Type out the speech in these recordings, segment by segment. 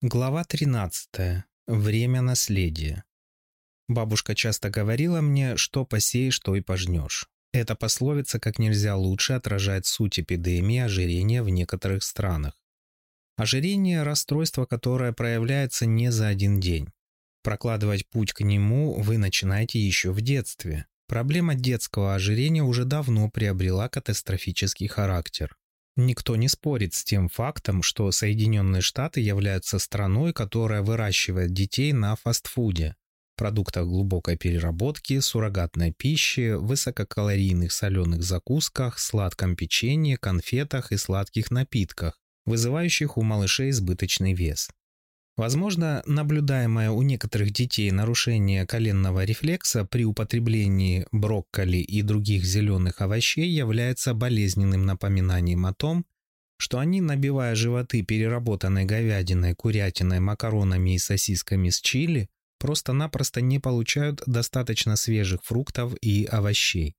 Глава 13. Время наследия. Бабушка часто говорила мне, что посеешь, то и пожнешь. Эта пословица как нельзя лучше отражает суть эпидемии ожирения в некоторых странах. Ожирение – расстройство, которое проявляется не за один день. Прокладывать путь к нему вы начинаете еще в детстве. Проблема детского ожирения уже давно приобрела катастрофический характер. Никто не спорит с тем фактом, что Соединенные Штаты являются страной, которая выращивает детей на фастфуде, продуктах глубокой переработки, суррогатной пищи, высококалорийных соленых закусках, сладком печенье, конфетах и сладких напитках, вызывающих у малышей избыточный вес. Возможно, наблюдаемое у некоторых детей нарушение коленного рефлекса при употреблении брокколи и других зеленых овощей является болезненным напоминанием о том, что они, набивая животы переработанной говядиной, курятиной, макаронами и сосисками с чили, просто-напросто не получают достаточно свежих фруктов и овощей.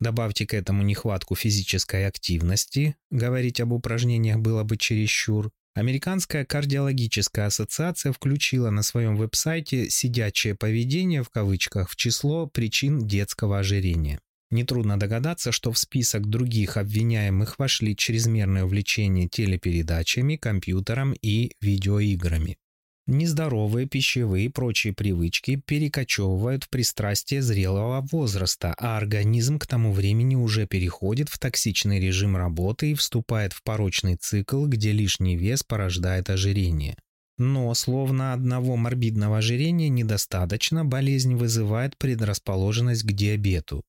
Добавьте к этому нехватку физической активности, говорить об упражнениях было бы чересчур, Американская кардиологическая ассоциация включила на своем веб-сайте «сидячее поведение» в кавычках в число причин детского ожирения. Нетрудно догадаться, что в список других обвиняемых вошли чрезмерное увлечение телепередачами, компьютером и видеоиграми. Нездоровые пищевые и прочие привычки перекочевывают в пристрастие зрелого возраста, а организм к тому времени уже переходит в токсичный режим работы и вступает в порочный цикл, где лишний вес порождает ожирение. Но словно одного морбидного ожирения недостаточно, болезнь вызывает предрасположенность к диабету.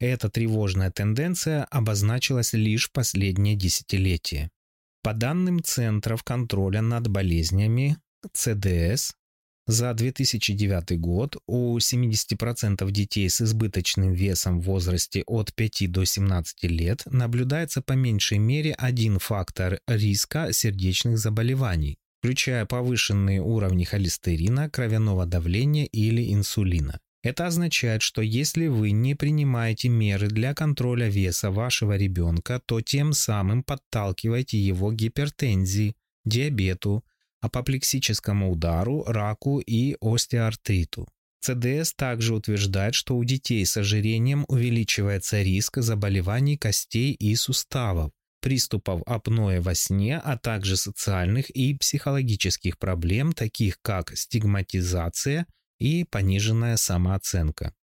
Эта тревожная тенденция обозначилась лишь в последнее десятилетие. По данным Центров контроля над болезнями, CDS за 2009 год у 70% детей с избыточным весом в возрасте от 5 до 17 лет наблюдается по меньшей мере один фактор риска сердечных заболеваний, включая повышенные уровни холестерина, кровяного давления или инсулина. Это означает, что если вы не принимаете меры для контроля веса вашего ребенка, то тем самым подталкиваете его к гипертензии, диабету, апоплексическому удару, раку и остеоартриту. ЦДС также утверждает, что у детей с ожирением увеличивается риск заболеваний костей и суставов, приступов апноэ во сне, а также социальных и психологических проблем, таких как стигматизация и пониженная самооценка.